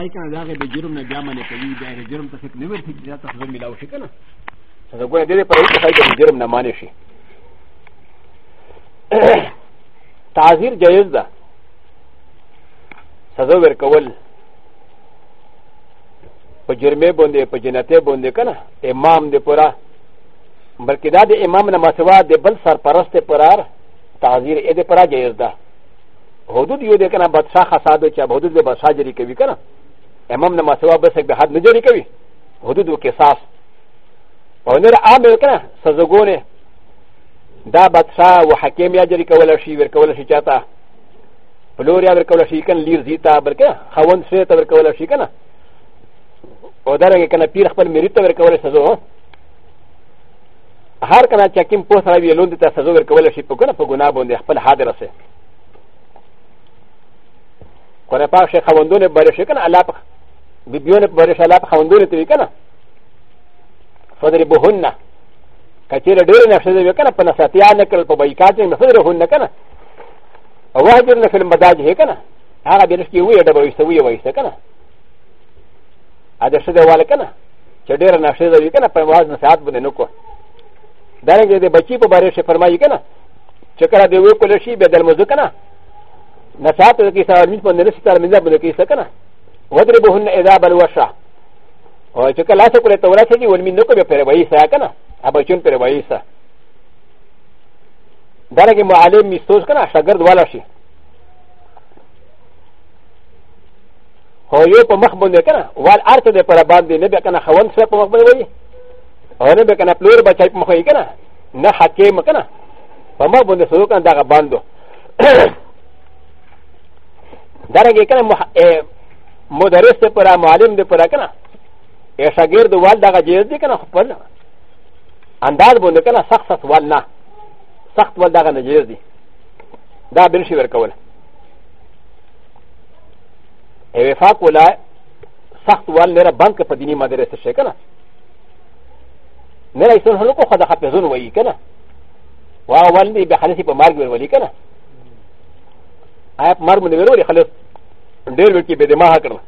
ای کنه داغه به جرم نه بیا منه کوي دا د جرم ته څه نه ورته چې دا ته ځم ملاو شي کنه څنګه ګوره دې په یوه ځای کې جرم نه مانې شي تعذير جایز ده سزا ورکول په جرمه باندې په جنته باندې کنه امام دې پورا بلکې دا د امام نه مسوا د بل سرپرست پرار تعذير دې پورا جایز ده حدود یو دې کنه بادشاہ خاصه ده چې حدود به بادشاہ جری کوي کنه امام نه مسوا بس به حد نه جوړی کوي حدود قصاص او نر عامل کنه سزګونه دا بادشاہ او حکیم یا جری کول شي ور کول شي چاته پلور یا ور کول شي کن لیر زیتا برکه خوند سره ته ور کول شي کنه او دا رنګ کنه پیر خپل مریت ته ور کول سزو هر کنه چې کوم په سره وی لوند ته سزو ور کول شي په کنه په ګناه باندې خپل حاضر سه کنه پاک شي خوندونه بل شي کنه الله بيبيون برشالات خوندون تبي كنا فضربهن كثير دير نفسه تبي كنا فنساتيا نكرل فبايكات نفضرهن كنا وهجرن في المداج هي كنا هذا بيرشكي ويا دبا يستوي ويستا كنا هذا شده والا كنا شدير نفسه تبي كنا فواز نسات بن نكو دارنګه د بچی په باره شي فرمایي کنه چې کله دی وکول شي به دل مزه کنه نسات کې سره مين په نرسته مزه بل کې څه کنه وضربهن اذا بلوشا او چې کله څه کړه ته ورسېږي ولمن نو کوي پر وایسا کنه ابا چون پر وایسا دغه معلم میستوس کنه شاګرد والا شي هو یو په مخ باندې کنه وال ارته د پر باندې نه به کنه خوند سره په مخ باندې وایي او نه به کنه پلور بچای په مخ یې کنه نه حکیم کنه په مخ باندې سلوک کنه دغه باندې دغه کنه مدرس ته پره معلم دی پره کنه یا شاګرد وال دغه جیز دی کنه خپل انداز باندې کنه سخت سخت وال نه سخت وال دغه نه جیز دی دا بل شي ورکول ای وفاق ولا سخت وال نه بانک په دینی مدرسه شي کنه نه ایسون هلو کو خدا خپزون وای کنه وا ول دی به خلصي په مارګ ور ولی کنه آیا مارګ منور ولی خلص ډېر وکي به د ما کړل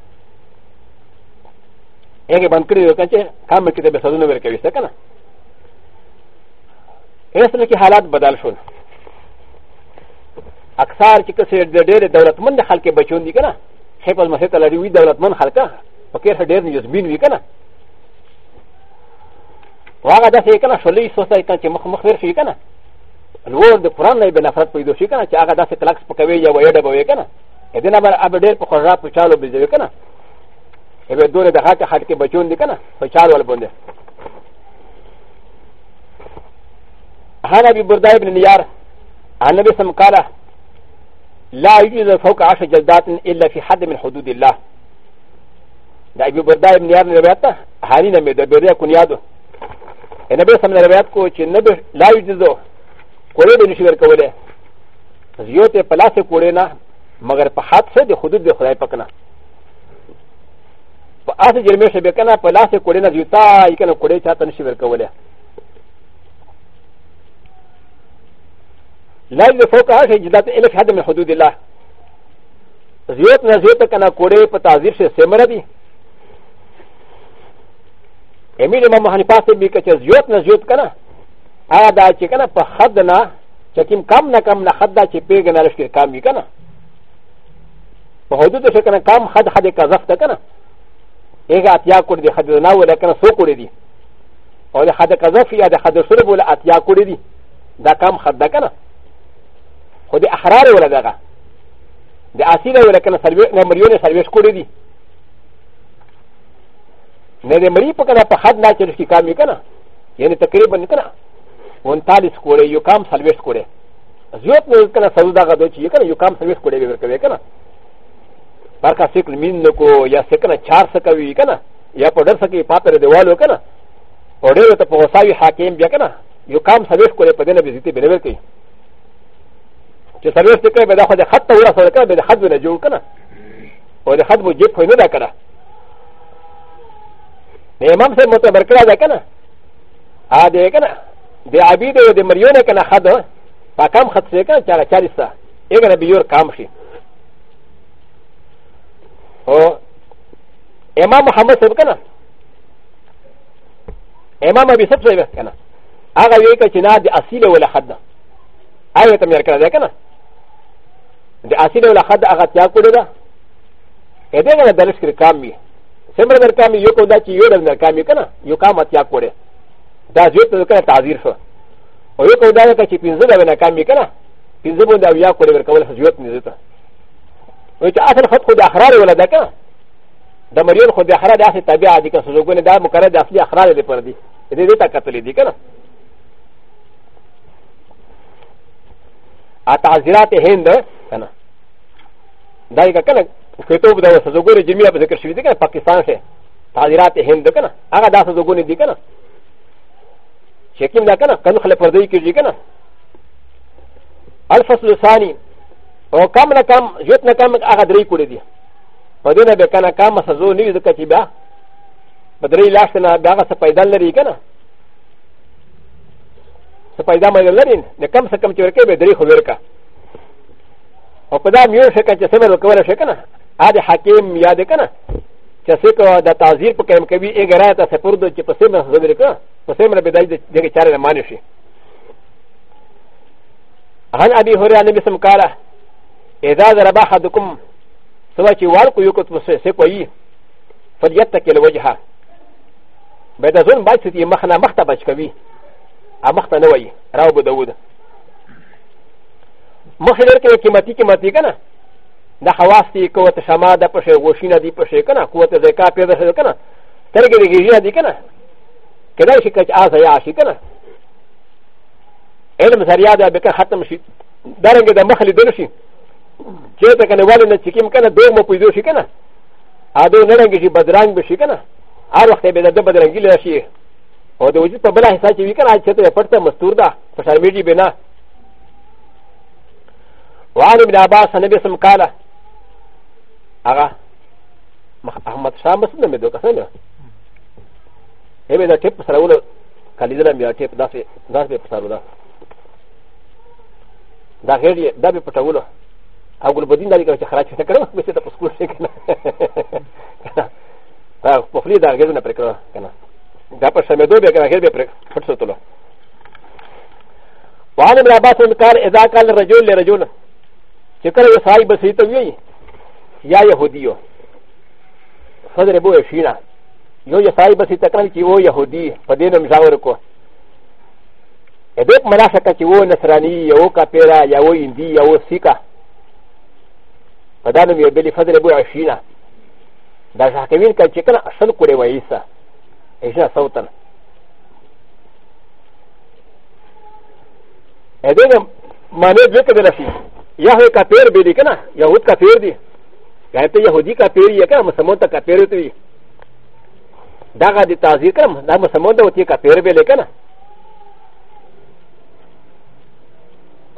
هغه بند کړی وکړه چې کام کې د بسدونه ورکوي څه کنه اسره کې حالات بدل شول اکثر چې کسې د ډېر دولتمند خلک بچون دي کنه خپل مسجد لري وی دولتمند خلک فقیر ډېر نجسبین وی کنه واغه داسې کنه شلې سوسه کنه چې مخ مخ ورشي کنه نور د قران نه به نفرت پیدا شي کنه چې هغه داسې کلکس پکوي یا وایډه به وي کنه ا د ن ا بر ابر ډیر په خوږه په چالو بيځوي کنه ا به دوره د هاکه هټ کې بچون دي کنه په چالو ول بوندې هان ابي بردا ابن نيار عن نبي سم قال لا يجوز فوق عشر جلدات الا في حد من حدود الله دا ابي بردا ابن نيار نه روایت ده هاني نه مې د بریا کو نیادو ا نبي سم نه روایت کو چې نبي لا يجوز کولې د نشي ورکولې زیوت په لاس کولې نه مگر په حد سره د حدود د خدای پکنه په اس جرمه شبه کنه په لاس کوړې نه یوتا یې کنه کوړې چاته نشي ورکوله لا د فوق هغه جدات اله په حد من حدود الله زیات نه زیات کنه کوړې په تعذيب سره سمره دي امیر امام حنیفه سے بھی کہ زیوت نہ زیوت کنا آ دا چې کنا په حد نه چې کوم کم نه کم نه حد دا چې پیګ نه رشتہ کام وی کنا په حدود څه کنه کام حد حد قذف ده کنه هغه اتیا کړی دی حد نه ولا کنه سو کړی دی او له حد قذف یا د حد شرب ولا اتیا کړی دی دا کام حد ده کنه خو د احرار ولا دغه د اصیل ولا کنه سروي نه مریونه سروي کړی دی نه د مری په کنه په حد نه چل کی کام کنه یعنی تقریبا کنه 39 کړی یو کام سروي کړی زیات نه کنه سودا غدو چې کنه یو کام سروي کړی به ورکوي کنه パカシクルミンドコやセカナチャーサカウィーカナやポダサキパタレデワーロカナオレルタポサイハケンビアカナ یو کام سلیف کولی په دینه بزیتی بنور کوي چې سلیف دې کوي به دا خو د خط ته ورسول کړه به د خط نه جوړ کړه او د خط مو جیب خو نه دا کړه د امام صاحب متبر کړه دا کنه ا دې کنه د عبید او د مریونه کنه خط پاکام خط څه کنه چا چارستا یې کنه به یو کام شي او امام محمد صاحب کنه امام ابي صاحب صاحب کنه هغه وی ک چې نه د اصيله ولا حد آیه تم یې کړه ده کنه د اصيله ولا حد هغه تیا کړی ده اې دغه نه درس کړ کام می سمره در کام یو کو دا چې یو در کام می کنه یو کام تیا کړی دا زه ته کنه تعذير شو او یو کو دا چې پینځه د نه کام می کنه پینځه باندې بیا کولې ورکول حجوت نه زیته و چې اصل خط خو د اخرار ولا ده که د مریون خو د اخرار د اصل طبیعه دي که سوزوګونه دا مقرر د اصلي اخرار دی پر دي دې دې ته کتلې دي که نه ا تعزیرات هند که نه دا یې که نه کتوب د سوزوګونه جمعیه په ذکر شوي دي که نه پاکستان شه تعزیرات هند که نه هغه دا سوزوګونه دي که نه شکیم دا که نه کنخله پردوي کېږي که نه الفصل ثاني او کم نه کم جوت نه کم هغه درې کړي دي په دې نه به کنه کم سزو نه وي ځکه چې بیا په درې لاس نه بیا هغه څه پیدا لري که نه څه پیدا مې لري نه کم څه کم چې ورکوي به درې خو ورکه او په دا میو شي چې سمه وکولی شي که نه هغه د حاکم یا دی که نه چې څوک د تعذیر په قیم کوي یې ګرایه ته سپردو چې په سمه سزو ورکه په سمه به دای دغه چارې نه مانې شي عن ابي هريره النبي صلى الله عليه وسلم قال اذا ضرب احدكم سواء والكو يكت مسيكوي فليتكل وجهه بدا زون باشت يمخنا مختا باشكوي امختا نوي راو بداود مخير كي كيماتي كيماتي كنا دا حواستي قوة شما دا پشه غوشينا دي پشه كنا قوة زكا پيدا شد كنا ترگه دي غيجينا دي كنا كدا شكا چه آزا يا عشي كنا علم سريا دا بكا ختم شي دارنگه دا مخلي دلو شي چې ته کنه والي نه چې کوم کنه دوه مو پیدا شي کنه ا دوه نه رنګ شي بدرنګ بشي کنه هر وخت به د بدرنګي لري شي او د وجود په بل حساب چې وی کنه چې ته پټه مستور ده په شرمېږي بنا وعن ابن عباس نبي سم قال اغا احمد شاه مسند مې دوه کسانه هبه دا ټپ سره ول کلیدل مې ټپ داسې داسې په سره ده دا غیر دا به پټولو او ګل بدین دالي کوي چې خراج څه کړو به څه ته پسکول شي کنه دا په فلی دا غږ نه پرکړه کنه دا په شمه دوی به کنه غیر به پرک پټ څه تلو وان ابن عباس ان قال اذا قال الرجل لرجل چې کله یو سړی بسیط وي یا يهوديو صدر ابو شینا یو یو سړی بسیط کړل چې وو يهودي په دې نوم ځاور کو ا دې مناسبه چې وو نصرانی یو کا پیرا یا وو اندی یا وو سیکا パダノミヨベリファデレブアシーナダジャケミンカチキンアシャルコレワイサエシャサウタンエディマネジェクトラシーヤヘカペルベリカナヤウカペルディヤヘヤホディカペリヤカムサモンタカペルトゥイダガディタジカムダムサモンタウティカペルベリカナ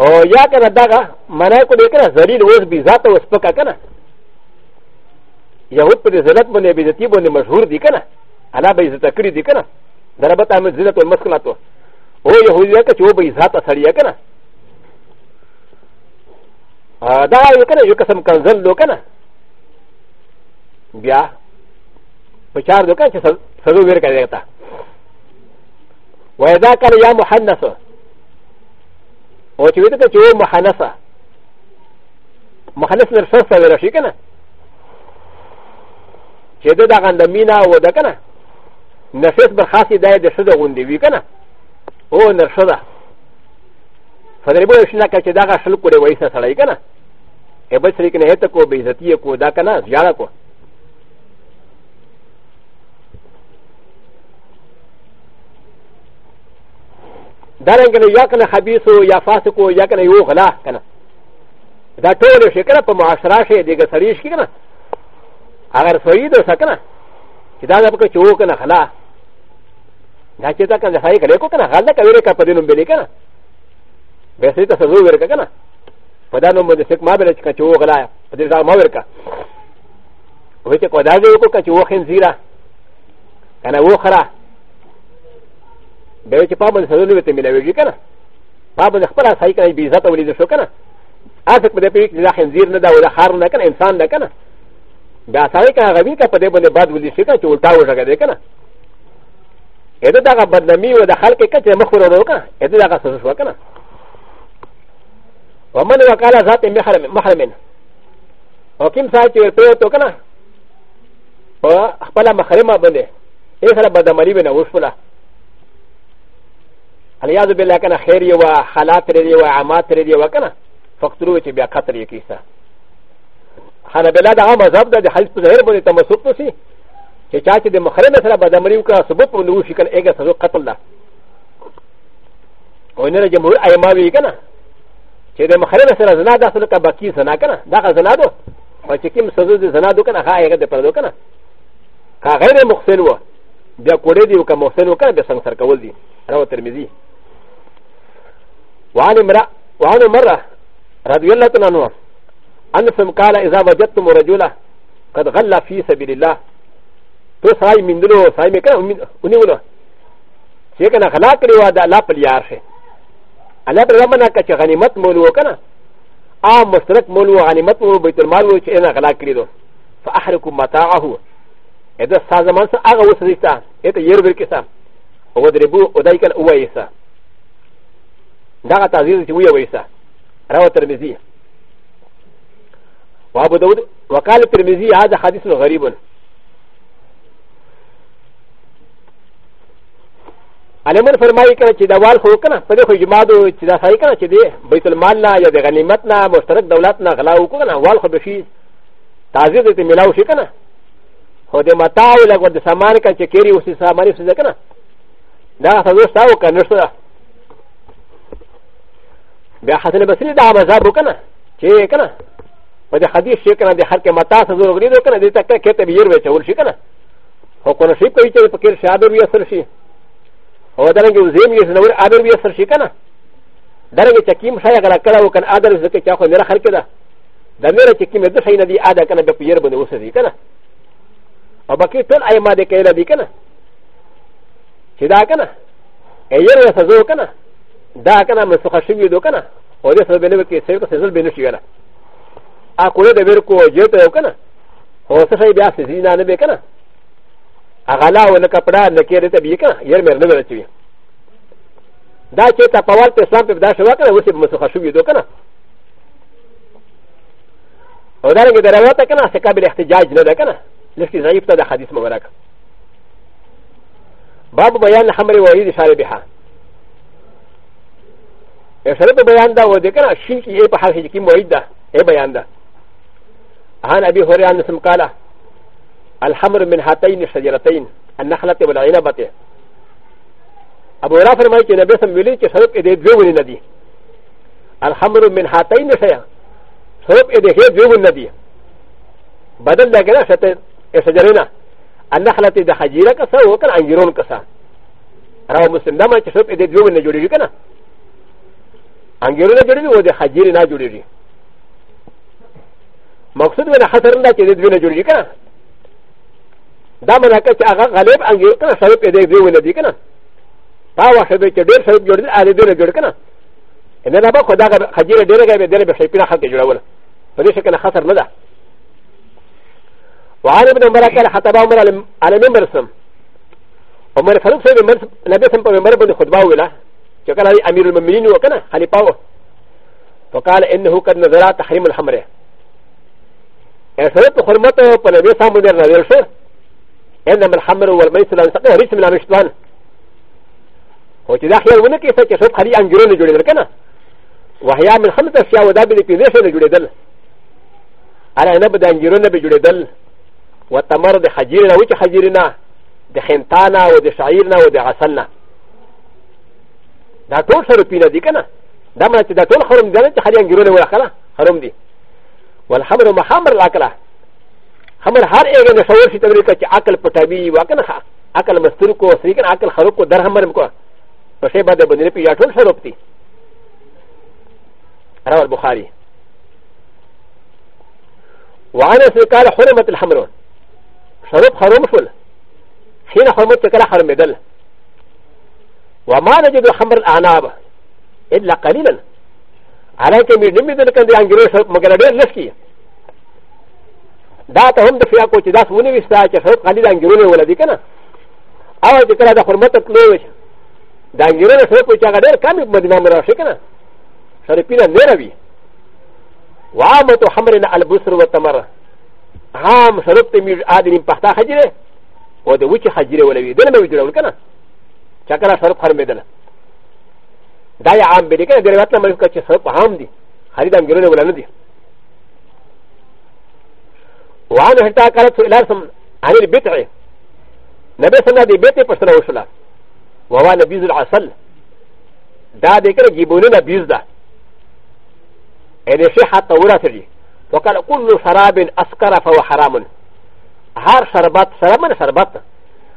او یا کنه داغه منای کو دکنه ذلیل اوس بی ذات اوس پکا کنه یهود پر ذلت باندې بیزتی باندې مشهور دی کنه انا به عزت کړی دی کنه دربت هم ذلت او مسکلات او یهودیا که چې و به ذات اثریا کنه دا یو کنه یو قسم کنزل لو کنه بیا په چار دو کنه چې سدو ویر کړی تا وای دا کنه یا محنث او چې ویته چې و مخنثه مخنث در سره سره راشي کنه چې د دغه د مینا و د کنه نفس به خاصې دای د شده غوندې وي کنه او نرشده فدربو یو شنه چې دغه شل کړي وایسه سړی کنه ابل سړي کنه هته کو به عزتي کو دا کنه زیاده کو ダランゲルヤーカナハビソヤファソコヤカナヨーガラカナダトウルシェカナパマシラシェディガサリシキナアガソリドサカナチダダブカチョウカナハラダチダカナハイカレコカナハラカウレカパディノンベリカナベセタサズウレカカナパダノムデセクマベレチカチョウガラパディザマウレカウェチコダディオカチョウヘンゼラカナウォーカラ ب ي ك ب ا ب ن سنو ت م ي ن ا و ي كنا ب ا ب ن اخبار س ا ي ك ن ا ب ي ز ا ت و ل ي د شو كنا ا س ك بدي بيك لا خنزير ندا ولا خار ندا كنا انسان ندا كنا ب ا س ا ي ك ا غبي كا بدي بني باد ولي شكا تقول تاو شكا دي كنا اذا دا بدنامي ودا خلق كا تي مخبر ولو كنا اذا دا سوسو شو كنا ومن وقال ذات محرم محرمين وكم ساعه يرقو تو كنا اخبار محرمه بني ايه خلا بدمري بنا وشفلا الیا ذ بالله کنه خیر یو حالات لري او عامات لري وکنه فقطرو چې بیا خطر یې کیسه حنا بلا دا مذهب د حل په ظاهر باندې تمسک نسی چې چا چې د مخرم سره بدمری وکړه ثبوت په نو شکل ایګه سزا قتل ده او نه جمهور ائمه وی کنه چې د مخرم سره زنا د اصل کا باقی زنا کنه دا زنا دو او چې کوم سزا د زنا دو کنه هغه ایګه د پردو کنه کا غیر مخسن و بیا کوړې دی او کا مخسن و کنه د څنګه سر کول دي راو ترمذی وعن امرأة وعن مرة رضي الله عنه أنفهم قال إذا وجدتم رجلا قد غلى في سبيل الله تو سراي من دلو سراي من كنا أني ولو شيكنا غلا كري وادا لا بليار شي ألا برمنا كش غنيمت مولو كنا آم مشترك مولو غنيمت مولو بيت المال وش إنا غلا كري دو فأحرقوا متاعه إذا سازمان سأغوص ريسا إذا يربر كسا ودربو ودايكا أويسا دغه تعزیر چې وی ویسه راو ترمذی و ابو داود وقال ترمذی هذا حديث غريب علمن فرمایي کړه چې دا وال خو کنه په دې خو جماعت چې دا صحیح کړه چې دې بیت المال نه یا د غنیمت نه مشترک دولت نه غلا وکړه نه وال خو به شي تعزیر دې ملاو شي کنه خو دې متاع لګو د سامان کړه چې کېري اوسې سامان اوسې کنه دا خو دوست او کنه نشته بیا حسن بصری دا مذهب وکنه چې کنه په دې حدیث کې کنه د هر کې متا څه زور غړي کنه دې تک کې ته بیر وچه ور شي کنه هو کنه شي کوي چې فقیر شاده وی اثر شي او دا رنګ زین یې نور اډر وی اثر شي کنه دا رنګ چکیم شای غلا کړه او کنه اډر زکه چا خو نه خلک ده دا مې چکیم د شي نه دی ادا کنه په پیر باندې وسه دي کنه او باقي ټول ایمه دې کېل دي کنه چې دا کنه ایره څه زور کنه だからもそかしみどかな。おでそべれけせかせずべのしがな。あこれでべるこじゅうとよかな。おさしびあせじなねべかな。あがらおなかぷらなけれてびかな。やめるのべちび。だけたパワーってさんぺだしわかな。おせもそかしみどかな。おだれがだらわたかな。せかべれてじゃじなだかな。レシピザイフトではじすもわらか。バブバヤンハムリウォーイディシャレビハ。ا س ر ب ب ي ا ن د ا و د ك ن ا ش ي ك ي ب ح ا ل ه ك ي م و ي د ا ا ب ي ا ن د ا ه ن ابي ه ر ي ر ة نسم ق ا ل ه الحمر من هاتين الشجرتين ا ل ن خ ل ة و ا ل ع ن ب ة ابو ر ا ف ر م ا ي ك نبي سم يلي ك سرق ادى جوين ندي الحمر من هاتين الشيا سرق ادى هي جوين ندي بدل د ا ك ن ا شجرنا ا ل ن خ ل ة د ح ج ي ر ك س ا وكان عنجرون كسا راهو مسلم دما ك سرق ادى جوين نجوري كنا ンギョルナジュリオでハジリナジュリマクスウェナハサンダチディナジュリカダマナカチアガガレブアンギョルカサルペディウィナディカナパワーシェベチデルサルジュリアリディナジュリカナエネラバコダガハジリディナガベデルベシピナハケジュラウナフリシェケナハサンダ وعن ابن مركل حتى بامر على منبر سم ومن فلوس نبي سم بمنبر خطبه ولا شكرا امير المؤمنين وكنا خليفه فقال انه قد نزل تحريم الحمره اثرت حرمته فنبي سامد نزل شو انما الحمر والميسر لم تقل ريس من المشتوان هو چې دا خیال ونه کې چې څوک خالي انګورونه جوړېدل کنه وحیا من خمسه اشیاء ودا به په دې سره جوړېدل انا نه به د انګورونه به جوړېدل وتمر د خجیر نه و چې خجیر نه د خنتانه او د شعیر نه او د عسل نه دا ټول شرطونه دي کنه دا مله چې دا ټول حرم دي چې خلک انګرونه ولا کله حرم دي والحمر محمر لاکله حمر هر یو نه شور شي تبرې کچ عقل پټوي واکنه عقل مستور کو سری کنه عقل خراب کو در حمر کو په شی باندې باندې پی ټول شرط دي رواه البخاري وعن سكال حرمت الحمر شرب حرم شل حين حرمت كلا حرم دل وما نجد خمر الاناب الا قليلا عليك من نمي ذلك ان ينجرس مجرد لسكي دا ته هم د فیا کو چې داس ونی وستا چې خلق قليلا انجرونه ولدي کنه او چې کله د حرمت تلو دا انجرونه سره په چا ډېر کم مدینه مرا شي کنه سره پینا نه روي وعامه حمرنا البصر والتمر عام سره ته می ادم پختا خجره او د وچ خجره ولوي دنه مې جوړول کنه チャカラサルパーメダル。ダイアンベリケン、デレバタマルカチェサルパハンディ、ハリダングルーナディ。ワンヘタカラツウィラソン、アニビテレ。なべさなでベテパスラウシュラ。ワワンアビズラサル。ダディケン、ギブルナビズダ。エレシェハタウラセリ。وكان كل شراب أسكر فهو حرام هار شربات شرابا شربات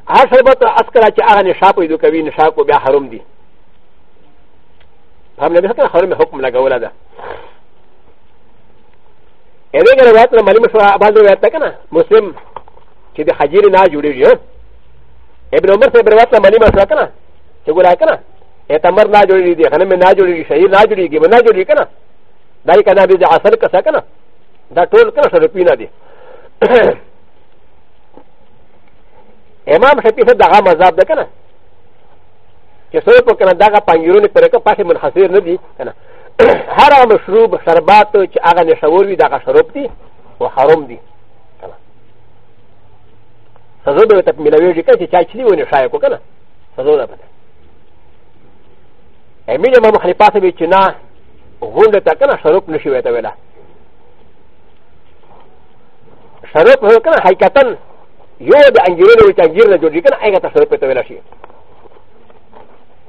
هر شربت اس کله چې هغه نشا پیدا کوي نشا کو بیا حرام دي په نبی سره حرام حکم لګول ده ا دې ګره وایته معلومه شو بعض روایت ته کنه مسلم چې د حجیر نه جوړیږي ابن عمر سے بروات نہ ملی مسئلہ کنا کہ گلا کنا اے تمر نہ جوڑی دی غنم نہ جوڑی شہیر نہ جوڑی گی نہ جوڑی کنا دای کنا بھی اثر کسا کنا دا ټول کنا سر پینا دی امام شفیع صاحب دغه مذاب ده که نه چې څوک په کنه دغه پنجرونې پرې که پاسې منحصر نه دي که نه هر هغه مشروب شربات چې هغه نشور وي دغه شروب دي او حرام دي که نه سزو به ورته میلاوېږي که چې چا چلي ونیښایه کړو که نه سزو ده پته امین امام خلیفه صاحب چې نه غونډه ته که نه شروب نه شي ویته ویله شروب که نه حقیقتا よでアンジュルウィタギルのジョリカン、アイガタサルペトウェラシー。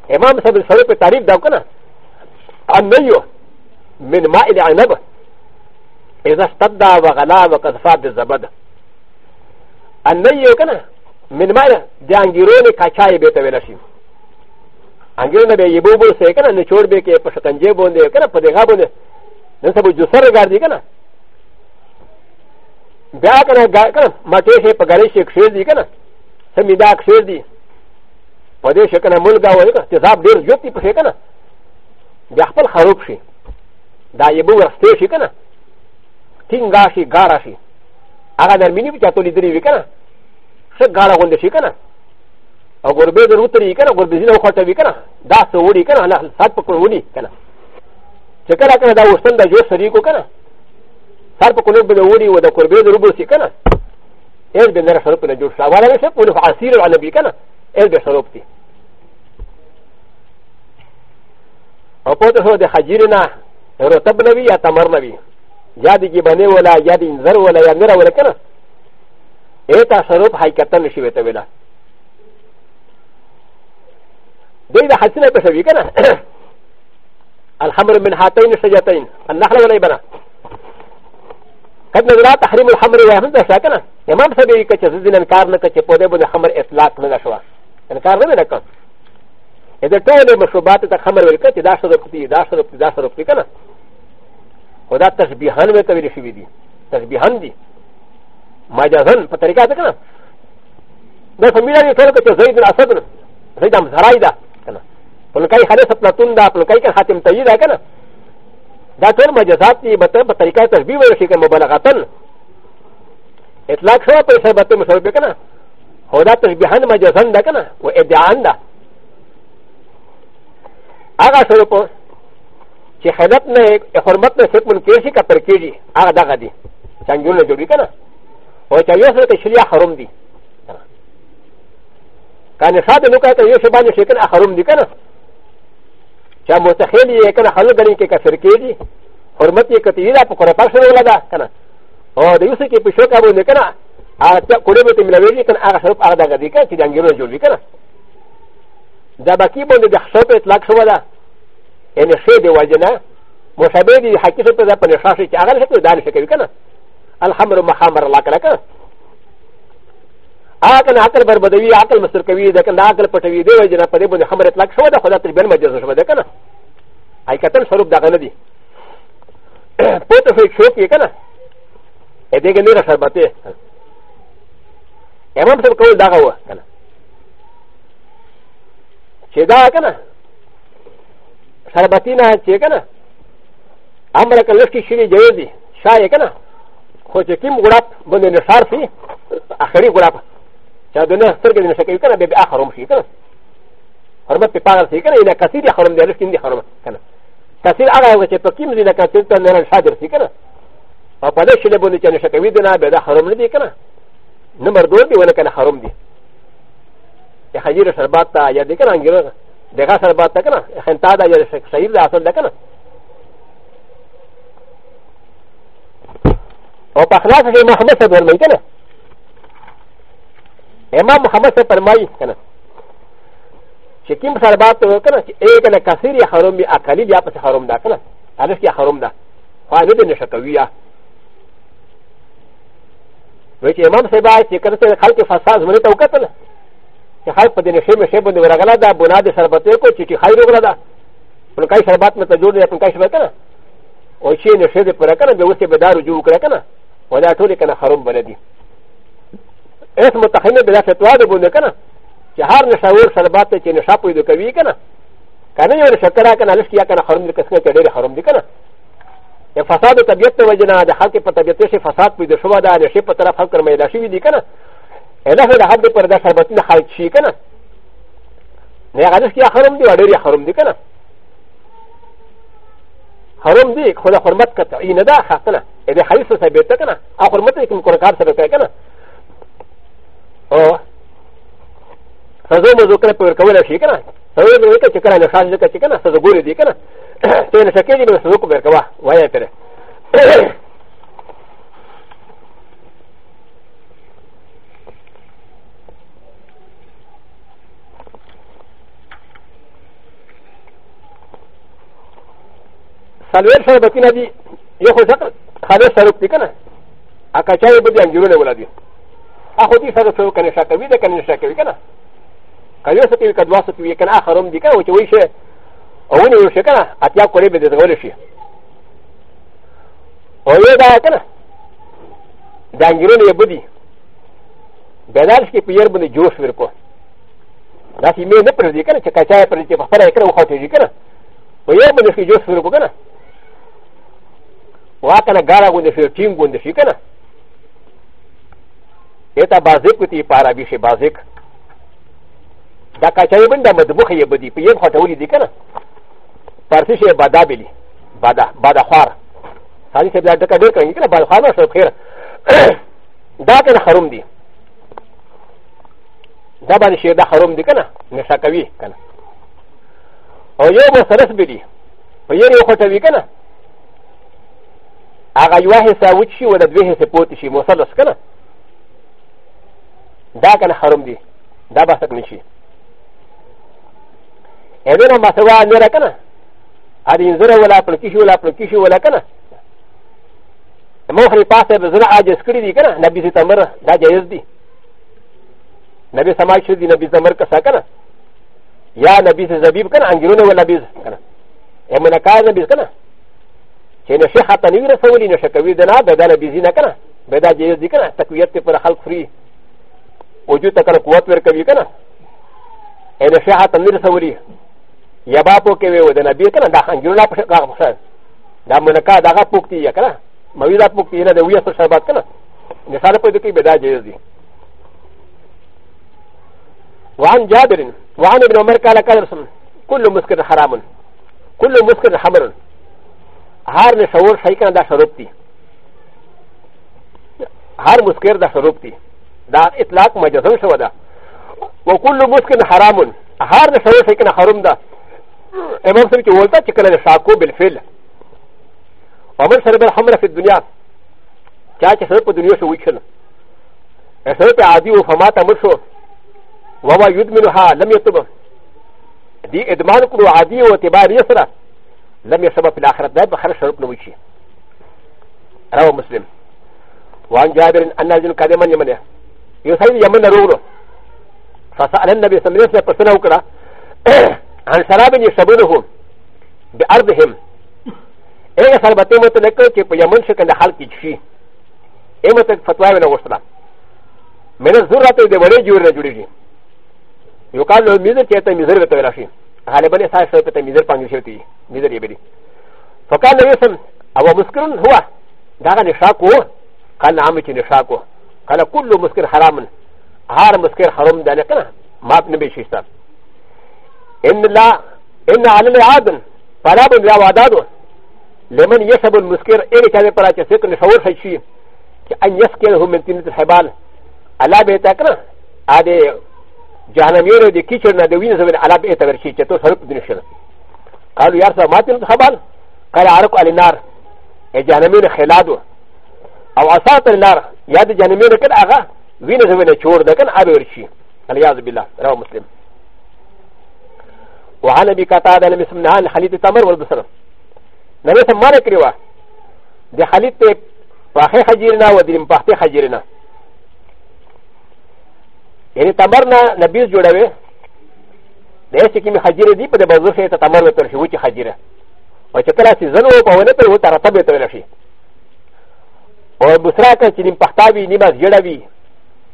エマンサルサルペタリフダウカナ。アンメヨ、メンマイデアナバ。エザスタダーバガラーバカファデザバダ。アンメヨカナ、メンマイデアンジュルウィカチャイベトウェラシー。アンジュルウィユボブセカナ、ネチョルベケ、パシャタンジェボンデカナ、パデガボネ、ネサブジュサルガディカナ。بیا کنه کنه مټې شي په ګړې شي کښې دي کنه سمې دا کښې دي په دې شي کنه ملګا وایي کنه تیزاب ډېر زیات دي پکښې کنه بیا خپل خروب شي دا یې به ورستې شي کنه ټینګا شي ګاره شي هغه نرمینې به چاته لیدلې وي کنه ښه ګاره غونډې شي کنه او ګربې در وتري کنه ګربې زینه وخوټوي کنه دا څه وړي کنه الله سات پکړ وړي کنه چې کله کنه دا وستن د جوړ سړي کو کنه サルコルブのウリウダコルベルブシカナエルベルサルプのジューシャワーレシャプルファシルアナビカナエルベサルプティアポトロデハジリナロタブナビアタマナビヤディギバネウラヤディンザウラヤネラウラカナエタサルプハイカタンシウエタウラディダハチナプシャビカナアルハムルメンハタインシャジャタインアナハラウライバナ قد نزلا تحريم الخمر وهم تشا كنا امام سبي كچ زدن انكار نك چ پودے بو خمر اطلاق نہ شوا انکار نہ نک اذا ټول مشروبات ته خمر ول کچ دا شرب دي دا شرب دي دا شرب دي کنا خدا تشبيهان وی تویل شوی دي تشبيهان دي ماجازن په طریقه ته کنا دا سمیرا دي ټول کچ زید الاسد زید ام زرايدا کنا پلکای خالص پلاتون دا پلکای کا خاتم تیدا کنا だとマジャザーティーバトン、バタリカタビューシーケンモバラガトン。エツラクショープレセバトムソルベカナ。ホダトリビハンマジャザンダカナ、ウエディアンダ。アガソルポ、チヘダトネ、エフォルマトネセクムケシカペケジ、アガダガディ、チャンギュルジュリカナ。ウエチャヨセクシリアハロンディ。カネサーデノカタヨシバネシケンアハロンディカナ。チャモテヘリエカナハルガリケカセルケリ、ホルマティケティラポコラパシュラダカナ、オデユセキプショカブネカナ、アタコレブティミラベリカンアラシャルパダガディカチダンギロジュリカナ。ダバキボンディダショペッラクシュワダ、エネシェディワジェナ、モシャベディハキショペダパネシャシチアラシャクダンシェケリカナ、アルハムルマハマラカラカナ。اكن عقل بربدوي عقل مصر كوي ده كان عقل پټوي دی وجنا په دې باندې خبره اطلاق شو ده خدا تر بل مجاز شو ده کنه حقیقتا سروب دغه نه دی پته شو شو کې کنه ا دې کې نه شربته امام صاحب کول دغه و کنه چې دا کنه شربتی نه چې کنه امر کله کې شي جوړ دي شای کنه خو چې کوم غړپ باندې نشار شي اخري غړپ やどなするけど、しゃけかな、べべあはろんしかな。はまってパーセーカー、いなかしりはろんでるしんではろんかな。かしりあらがちときんでなかしりとならしゃべるしかな。あぱれしれぼにちゃんしゃけびでなべだはろんでかな。ナンバーどおりわなかなはろんで。やはりしゃばたやでかな、でかさばたかな、へんただやしゃいだあそんだかな。おぱはらしゃまはめさぶるみたいな。امام محمد سے فرمائی کنا شکیم سر بات تو کنا ایک نہ کثیر حرم بھی اکلی بھی اپس حرم دا کنا حدیث کی حرم دا خواہ دے نشکویا وچ امام سے بات کہ کرتے خلق فساد منے تو کتل کہ خلق پدے نشے میں شے بند ورغلا دا بناد شربتے کو چٹی خیر وغلا دا ان کئی شربات میں تجور نے ان کئی شربت کنا اور چھ نشے دے پر کنا بے اسے بدار جو کرے کنا ولا ٹھولے کنا حرم بنے دی اس متخنه بلا فتوا ده بونه کنه چې هر نشاور شربات ته چې نشا پوي د کوي کنه کنه یو شکر کنه لس کیا کنه حرم دي کسنه چې ډېر حرم دي کنه یا فساد طبيعت ته وجنا د حق په طبيعت شي فساد پوي د شوا ده نشي په طرف حق کرمه لا شي دي کنه اله د حد پر د شربت نه خارج شي کنه نه هغه لس کیا حرم دي ډېر حرم دي کنه حرم دي خو د حرمت قطعي نه ده حق نه اې د حدیث ثابت کنه او حرمت کوم کار سره کوي کنه او هزو مزو کړه پر کول شي کنه هغه نو وکړه چې کړه نه خاص وکړه چې کنه څه ګوري دی کنه ته نه شکې دی نو څه کو برکوا وایې پر سلویل شربتونه دي یو خو ځکه خالص شرب دی کنه اکا چای به دي انګورونه ولادي アホディサルソーカネシャカビデカネシャカビカナカヨセキビカドワセキビカナハロンディカウチウィシェオウニウシェカナアティアコレベデザウリシェオヨダーカナダンギロネブディベダルシキピヨブディジョーシュルコダシメネプレディカナチェカチャイプレディパパレクロウホテジカナウヨブディジョーシュルコカナワカナガラウンディシューチングウンディシュカナ اتا بازک وتی پارا بیش بازک دا کچای بند مدبوخ یې بدی په یو خټولی دی کنه پارسی شه بادا بلی بادا بادا خوار ساری شه بیا د کډر کوي کنه بادا خوار سره خیر دا کنه حرام دی دا باندې شه دا حرام دی کنه نشه کوي کنه او یو مسرس بلی په یو خټوی کنه هغه یو حصہ وچی ول دوه حصہ پوت شي مسلس کنه だからハロムディダバサクニシエヴェナマサワーネラカナアリンズラワラプロキシュラプロキシュワラカナモハリパセルズラアジェスクリディカナナビジタマラダジェズディナビサマシュディナビザマルカサカナやなびせざびかな、あんぎゅうのなびせかな。えもなかなびせかな。チェンシャハタニューのファミリーのシャカウィーダー、ベダービジナカナ、ベダージェイズディカナ、タクヤティプラハルフリー。وجود ته کله قوت ورکوي که نه انشاء ته نه رسولي یا با پوکې وي و د نبي که نه دا انګیرونه په شان دا منکا دغه پوک دي که نه موي دا پوک دي نه د ویه سر شربات که نه نثار پیدا کوي به دا جایز دي وعن جابر وعن ابن عمر قال قال رسول كل مسكر حرام كل مسكر حمر هار نشور شيء كان دا شروب دي هار مسكر دا شروب دي دا اطلاق مجازن شو ده وكل مسكن حرام هر شو شكل حرام ده امام سمك ولتا شكل شاكو بالفعل ومن شرب الخمر في الدنيا چاچ سر په دنیا شو وکړه سر په عادي او فمات امر شو وما يدمنها لم يتب دي ادمان کړو عادي او اعتبار یې سره لم يشرب في الاخره ده به خر شرب نه وشي رواه مسلم وعن جابر ان رجل كلمه يمنه よさいやまなろう。ファサアンナビスミネスのパスナウクラ。アンサラビニシャブルホン。でアルデヘム。エレサルバテムトネクチェプヤマンシェンダハルキチシ。エムテクファトワイナウスラ。メナズラテデバレジューレジュリジ。よかのミズチェタミズルトラシ。ハレバネサイシェプテミズルパンギシュティ。ミズリビリ。ファカンディスン、アワムスクルン、ホワ。ダガネシャコ、カナアミチネシャコ。على كل مسكر حرام هار مسكر حرام ده لكنا ما بنبي شيشتا ان لا ان على العادن فلا بن لا وعدادو لمن يشرب المسكر ان كان يقرا كسيك نشور في شيء ان يسكره من تنة الحبال على بيتا كنا هذا جهنميون دي كيشرنا دي وين زبن على بيتا ورشي چتو سرپ دنشنا قالوا يا رسول ما تنة الحبال قال عرق على النار جهنميون خلادو او اصابت النار やでじゃねめなかあが、ウィネズウィネチョウダカンアベルシー、アリアズビラ、ラムスリム。وعن ابي قتاده لم يسمع عن حليت التمر والبصر نبي سمع كريوا دي حليت فاخي حجيرنا ودين فاخي حجيرنا يعني تمرنا نبي جوړوي دا چې کوم حجیره دی په دې بازو کې ته تمر وتر شي و چې حجیره او چې کله سیزن وو په ونه پر و ترتبه تر شي او بسرا که چې نیم پخته وي نیمه زیړه وي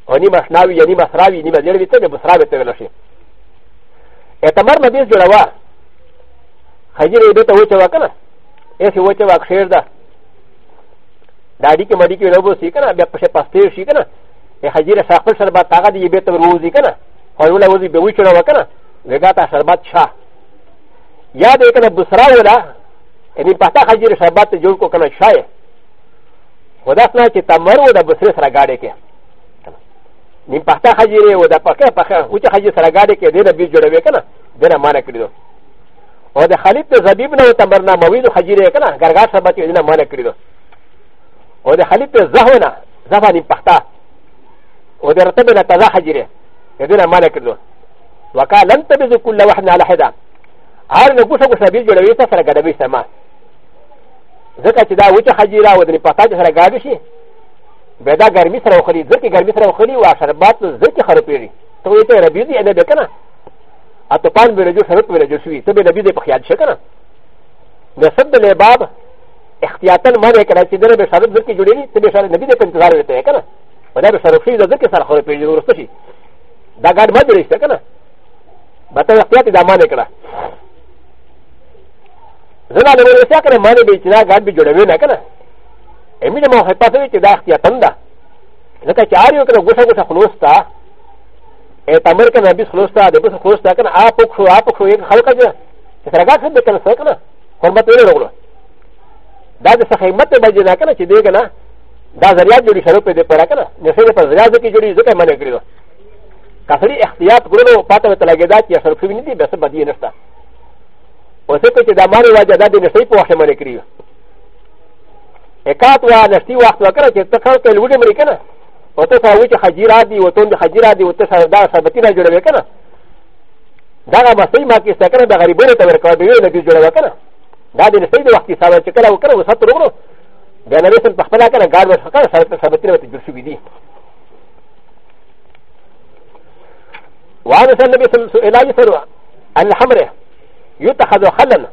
او نیمه شنه وي یا نیمه سره وي نیمه زیړه وي څه د بسرا به ته ویلی شي اعتمر مدیس جوړوه خجر یې دې ته وچوه که نه هسې وچوه کښېر ده دا اړیکې مړیکې راوبوسي که نه بیا پښې پستې شي که نه خجر شاخل شربت هغه دې بېرته ور ووځي که نه او یې ولوځي بیا وچوړوه که نه وګا ته شربت شا یا دې که نه بسرا وله یعنې پخته خجر شربت ته جوړ کړو که نه شا یې و داس نه چې تمر و د بسر سره ګاډی کې نیم پخته حجیرې و د پخه پخه وچه حجې سره ګاډی کې ډېره بیر جوړوي که نه ډېره مانه کړي دو او د خلیب د زبیب نه و تمر نه مویدو حجیرې که نه ګرګار سبا چې نه مانه کړي دو او د خلیب د زهو نه زفه نیم پخته او د رتبې نه تازه حجیرې ډېره مانه کړي دو وکا لن تبزو کل وحد نه على حدا هر نه ګوښه ګوښه بیر جوړوي ته سره ګډوي سما ځکه چې دا وچه حجیره او د پتاج سره ګاډي شي بیا دا ګرمي سره وخوري ځکه ګرمي سره وخوري او شربات نو ځکه خرابېږي ته وایې ته ربي دي نه ده که نه اته پان به رجو شرط به رجو شوي ته به ربي دې په خیال شي که نه د سب د لباب احتیاطا ما دې کړه چې دغه به شرط ځکه جوړېږي ته به شرط نبي دې په انتظار وته که نه ودا به شرط شي ځکه سره خرابېږي ورسته شي دا ګاډ ما دې رښتا که نه بته احتیاط دا ما نه کړه زنا د ویل څه کنه معنی به اجتناب غټ به جوړوي نه کنه امینه مو هپا ته چې دا اختیار تنده لکه چې اړ یو کنه ګوښه ګوښه خلوص تا ا تمر کنه به خلوص تا د به خلوص تا کنه اپ خو اپ خو یو خلک دې چې څنګه څه به کنه څه کنه حرمت یې وروړو دا د صحیحت به جنا کنه چې دی کنه دا ذریعہ جوړی شروع په دې پره کنه نسې په ذریعہ کې جوړی ځکه معنی کړو کافری احتیاط کړو پاتې تلګیدا چې شرفي نه دي بس بدی نشته و س ك ت د ا م ا ر و ا ج د ا د ن ش ي ب و ح ت م ن ك ر ي ا ك ا ت و ا ن ش ت ي و ح ت و ك ر ا ت ت ك ا ر ت ا ل و د م ر ي ك ن ا و ت س ا و ج ح ج ي ر ا د ي و ت و ن د ح ج ي ر ا د ي و ت س ا د ا س ا ب ت ي ن ا ج و ر ب ي ك ن ا دا غ ا م س ي م ا ك ي س ت ك ر ا د غ ر ي ب و ن ت ا ب ر ك ا د ي و ن د ي ج و ر ب ي ك ن ا دا د ن ش ي د و ح ت ي س ا و ج ك ر ا و ك ر ا و س ا ت ر و ر و د ن ا ل س ن ب خ ب ل ا ك ن ا غ ا ر و ش ك ر ا س ا ب ت ي ن ا ت ج و ر ش و ي د ي وعن سنبي سلسلة الى يسرى الحمره يتخذ خلا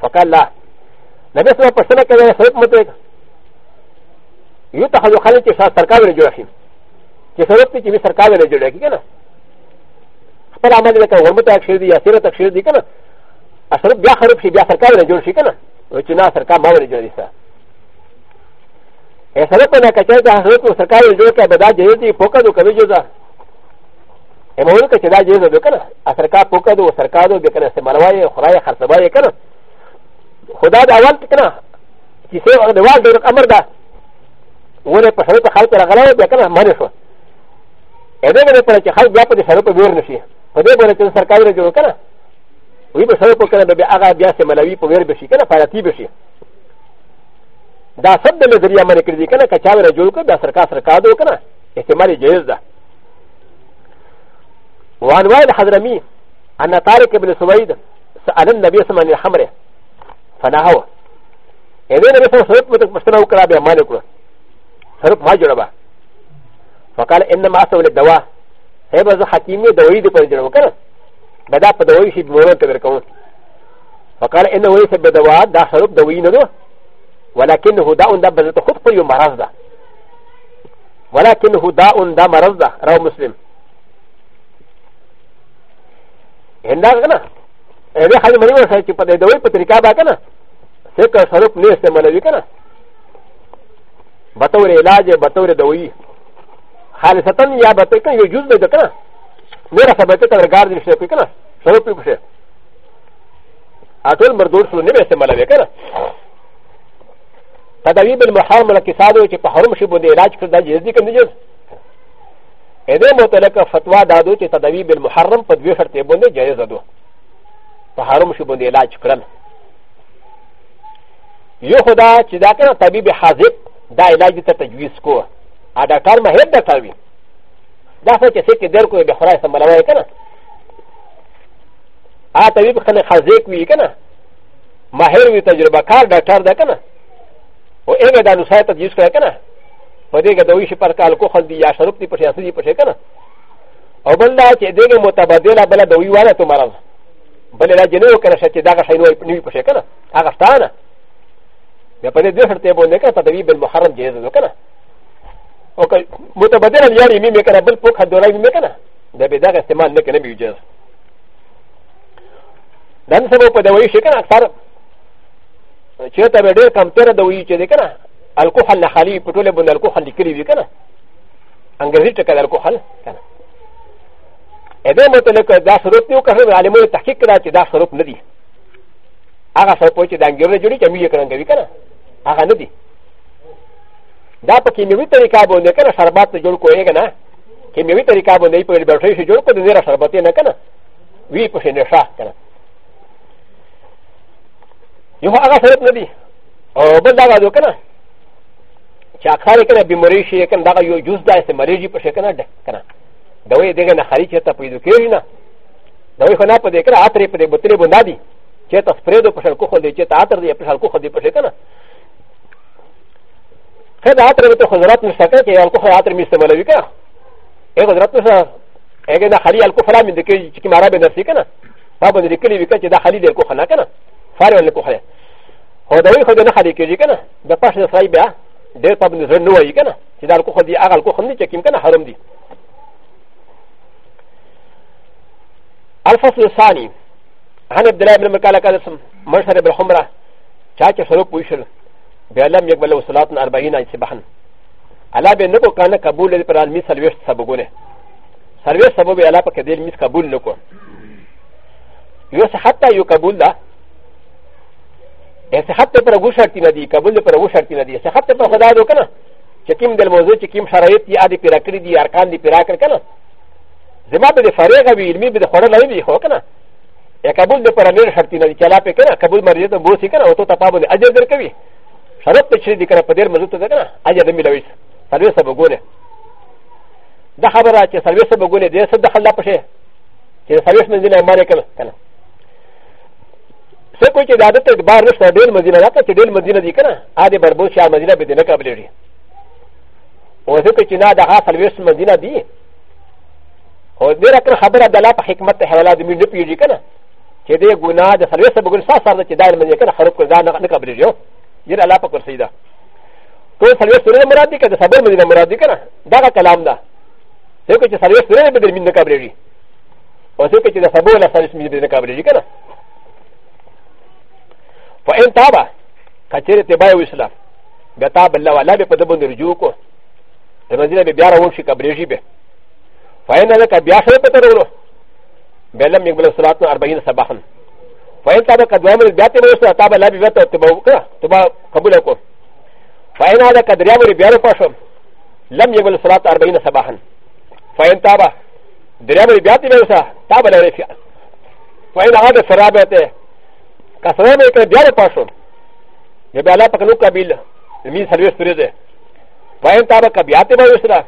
فقال لا نبي سلام پرسنه كده سلط متوك يتخذ خلا چه شاہ سرکاوه نجوڑا شیم چه سلط پی چه بی سرکاوه نجوڑا کی کنا خپل عمل لکه غرمت اکشیر دی یا سیرت اکشیر دی کنا اصلت بیا خرب شی بیا سرکاوه نجوڑ شی کنا وچه نا سرکاوه ماو نجوڑا دیستا اصلت پنا کچه ده سلط سرکاوه نجوڑ که بدا جهیل دی پوکا دو کمی جو ده ا م ا و ل ك ا دا جيزو بكنا أ س ر ك ا بوكادو و سركادو بكنا سمالواي خرايا خرسبايا كنا خدا دا اول تكنا كيسي و دوال دورك امر دا ولي بشرط خلق رغلاو بكنا مرشو ا د ا ب ن ا بلش خلق بابا دي شرط بورنشي فدي بلش سركاوي جو كنا وي بشرط كنا بابا اغا بيا سمالوي بوير بشي كنا فاراتي بشي دا سب د نظریه مری کړی کنه کچاوره جوړ کړ دا سرکا سرکا دو کنه استعمال جایز ده وعن وائل حضرمي أن طارق بن سويد سأل النبي صلى الله عليه وسلم فنهوه إذا النبي صلى الله عليه وسلم مستنى وكلا بأمان يقول سرط ما جربا فقال إنما أصول الدواء هيبا زو حكيمي دوائي دي پر جربا كنا بدا پا دوائي شي بمورون تبر كون فقال إنه ليس بدواء دا سرط دوائي ندو ولكنه داء دا بزرط خود پر يو مرض دا ولكنه داء دا مرض دا رو مسلم ان دا کنه اې دې خالي مړي ورسره چې په دې دوی په طریقه با کنه څه کار سره په نه استعمالوي کنه بطور علاج بطور دوی خالصتن یا بطور کنه یو جز به کنه نه راځي به ته ورګار دې شي کنه سره په پښه اټول مردور سره نه استعمالوي کنه تدویب المحرم لکه ساده چې په حرم شي باندې علاج کړ دا جز دي کنه جز ا د ه متعلق فتوا دادو چې تداوی بالمحرم په دوه شرطه باندې جایز ده په حرام شو باندې علاج کړل یو خدا چې دا کنه طبيب حاذق دا علاج ته تجویز کو ا ډاکټر ماهر ډاکټر وي دا خو چې څه کې در کوې به خورای سمبلوي کنه ا طبيب خنه حاذق وي کنه ماهر وي تجربه کار ډاکټر ده کنه او ایمه دا نو سایت تجویز کړ کنه و دیگه دویشی پر که الکوخل دی یا شرب دی پشه اصلی دی پشه کنه او بل دا چې دیگه متبادله بله دوی والا تو مرض بله دا جنو کنه شه چې داغه شی نوی پشه کنه هغه شته نه بیا په دې دوه شرطې باندې کنه تدوی بالمحرم جایز ده کنه او که متبادله یاري می کنه بل پوکه دولای می کنه دا به داغه استعمال نه کنه به جایز دا نه سبب په دوی شي کنه اکثر چې ته به ډېر کمتره دوی چې دی کنه الكحل نحالي بطولة بن الكحل لكري بي كنا انجزيل تكاد الكحل كنا اذا مطلق دا شروط نيو كرم العالمون تحقيق كدا چه دا شروط ندي آغا سر پوچه دا انجرن جوري چه مية کرن گوي كنا آغا ندي دا پا کیمیوی طریقہ بونده کنا شربات جوڑ کو ایگا نا کیمیوی طریقہ بونده پا لیبرٹری سے جوڑ کو دنیرا شربتی نا کنا وی پشه نشا کنا یو آغا شروط ندی او بل دا غادو کنا چې اخر کنه بیماری شي کنه دا یو جز ده استعمالیږي په شکل نه کنه دا وې دغه نه خاري چیرته پیدا کیږي نه دا وې خو نه پدې کړه اترې پدې بوتلې بوندا دي چې تاسو پرې دو په شل کو خو دې چې تا اتر دې په شل کو خو دې په شکل نه خیر دا اتر ته حضرت نشته کې الکو خو اتر می استعمالوي کنه اے حضرت نشه هغه نه خاري الکو فلا من دې کې چې مارا به نفسي کنه ما باندې کلی وکړه چې دا خالي دې کو خلا کنه فارو الکو خلا هو دا وې خو نه خالي کېږي کنه د پښه سړی بیا ډېر په باندې زړه نه وایي که نه چې دا الکوخل دي هغه الکوخل نه چې کیم که نه حرم دي الفصل الثاني عن عبد الله بن مكالا قاسم مشهر بالحمرة شاك شروق ويشل بألم يقبل وصلاة أربعين أي سبحان ألا بأنه كان قبول للبرالمي سلويش سبقونه سلويش سبب ألا بكدير ميس قبول لكم يوسف حتى يقبول ده ا صحت پر غو شرطی ندی قبول پر غو شرطی ندی صحت پر خدا دو کنه چې کیم دل موضوع چې کیم شرایط یا دې پیرا کړی دي ارکان دې پیرا کړ کنه زما به فارغ وی علمي به خور نه وی خو کنه یا قبول دې پر نه شرطی ندی چلا په کنه قبول مریه ته بوسی کنه او ته تپا باندې اجر در کوي شرط ته چې دې کنه په دې موضوع ته کنه اجر دې ملوي سروي سبب ګوره دا خبره چې سروي سبب ګوره دې صد خلا پشه چې سروي مې دې نه مالک کنه څه کوي چې د عادت اعتبار نشته ډېر مدینه دا ته چې ډېر مدینه دي که نه عادي بربوس شار مدینه به دې نه قبلېږي او ځکه چې نه دغه څلوېښت مدینه دي او ډېره کله خبره د الله په حکمت ته حواله د مینې نه پوهېږي که نه چې دې ګناه د څلوېښت به ګل ستا سر ده چې دا مدینه که نه خراب کړو دا نه قبلېږي یو ډېر الله په کرسۍ ده ټول څلوېښت سورې مراد دي که د سبر مدینه مراد دي که نه دغه کلام ده څوک چې څلوېښت سورې به دې مینې نه قبلېږي او څوک چې د سبو له څلوېښت مدینه نه قبلېږي که نه و ان تابا كثير تبايع وسلا بتاب الله ولا بقدم رجوكو تنزل ببيار وشي كبريجي به فان لك بياشر بترولو بلم يقبل الصلاه 40 صباحا فان تابا كدوام البيات وسلا تابا لا بيات تبوكا تبا قبولكو فان هذا كدريام بيار فاشم لم يقبل الصلاه 40 صباحا فان تابا دريام البيات وسلا تابا لا رفيع فان هذا سرابته カサラベカビアルパション。ネバラパカノカビル、ミンサルスプレゼ。パインタバカビアテバウスラ。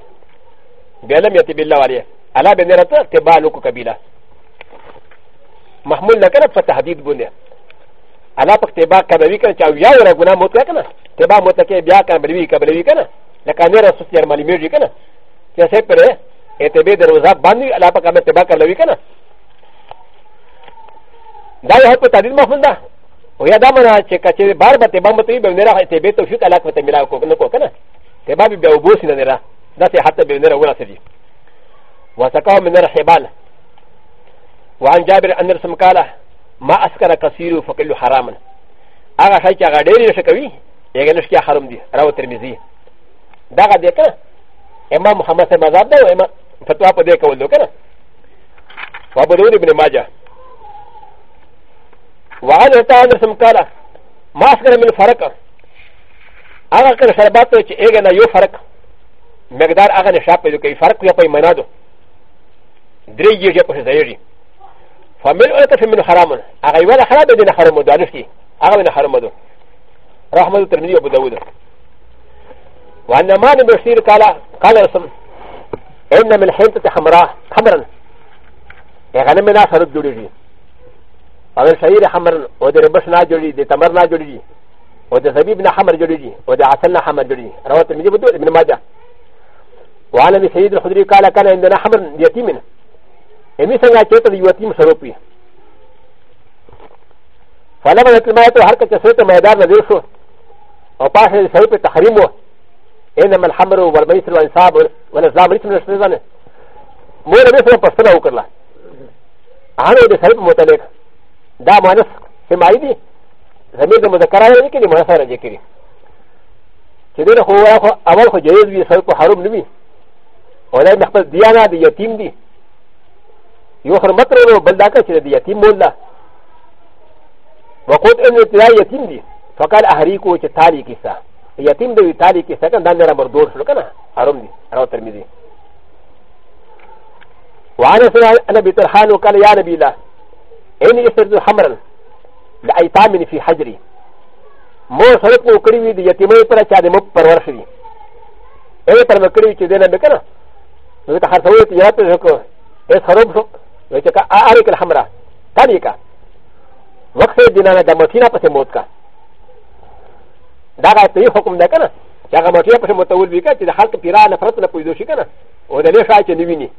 ビアラミアティビラワリア。アラベネラタテバーノコカビラ。マハムラカラファタハディブネ。アラパテバカベリカンチャウヤウラグナモトラカナ。テバモタケビアカベリカベリカナ。ラカネラソシアマリミュージカナ。ジャセプレエテベデロザバンディアラパカメテバカベリカナ。だいはこたりまふんだ。おやだまなちかちばばてばもてべんらはてべとしゅかなくてみらこのこかな。てばびべおぼしなねら。だせはたべんらおらせり。わさかおめならへばん。わんじゃべあんるすむから。まあすからかしゅうふかるはらまん。あがはいちゃがれりしゃかび。やがのしきゃはるんで。らおてみぜ。だがでか。えまもはませまざだわ。えま。ファトワポデカウンドかな。わぼどりぶねまじゃ。وهذا تعالى سمكالا ماسكا من فرقه اغا كان شرباتو چه اغانا يو فرق مقدار اغانا شاب دو كي فرق يو پا منادو دري يو جا پوش زيري فمن اولتا فمن حرامون اغا يوالا حرام دينا حرامو دانش كي اغا من حرام دو رحمة الترمذي ابو داود وعن نمان بشير قال قال رسم ان من حنطة حمراء حمرا اغانا منا سرد دوري او د شعیر حمر او د ربش نه جوړي د تمر نه جوړي او د زبیب نه حمر جوړي او د عسل نه حمر جوړي رواه ترمذی بده ابن ماجه وعن ابي سعيد الخدري قال كان عندنا حمر يتيم امي سنگا چوت د یتیم سروپی فلما اتلمایت هر کچ سوت میدان نه دیشو او پاشه سوی په تحریم وو انما الحمر والميسر والانصاب والازلام ليس من الشيطان مور به سره پښتنه وکړه هغه د سره متعلق دا مانس حمایي دي زمير د مذکره نه کې مانس سره ذکر چې دې خو هو اول خو جایز وي سر په حرام نه وي ولای مخبل دیانا دی یتیم دی یو حرمت ورو بل دا کې چې دی یتیم مولا وقوت ان ابتدا یتیم دی فقال احریکو چې تالی کیسه یتیم دی تالی کیسه کنه دا نه مردور شو کنه حرام دي راو ترمذی وعن سنة أنا بترحان وقال يا نبي الله ان يسرد حمرا د ايتام في حجري مو سرق مو کړی وي د یتیمې پر چا د مو پرور شي اې پر مو کړی وي چې دنه بکنه نو ته هر څو ته یاد ته کو اې خراب شو نو چې کا اریک الحمرا کړي کا وقت دینه د متینا پسې موت کا دا غته حکم ده کنه چې هغه متیا پسې متول وی کا چې د خلق پیرانه فرت نه پوي دوشي کنه او د لې شای چې نیویني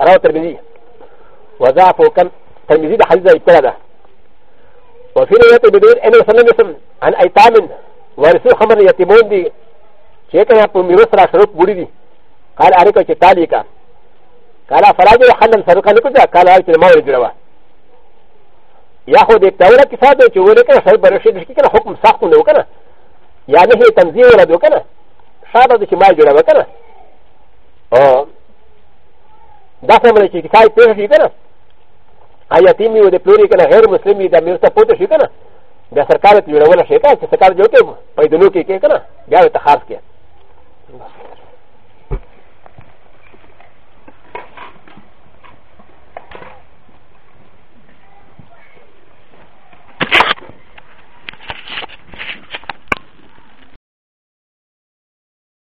راو تر بني وضعفو کنه ترمذي حديث ابتلى وفي رواية بدون أن صلى الله عليه وسلم عن أيتام ورسول خمر يتيمون دي شيكا يا بميروس را شروط بوري دي قال أريكا كتاليكا قال فراجع حلم سرقا لكذا قال أريكا المولى جروا ياخد التورا كساد وشوري كان شرط برشيد مشكي كان حكم ساخت له كان يعني هي تنزيه ولا دو كان شاطر دي شمال جروا كان أه ده سمرة كتاب تيجي كده アヤティミウデプリケナヘルムスリミダミウスポテシュケナ。で、サカルティウラウラシェカ、サカルジョケム、パイドルケケケナ、ギャルタハスケ。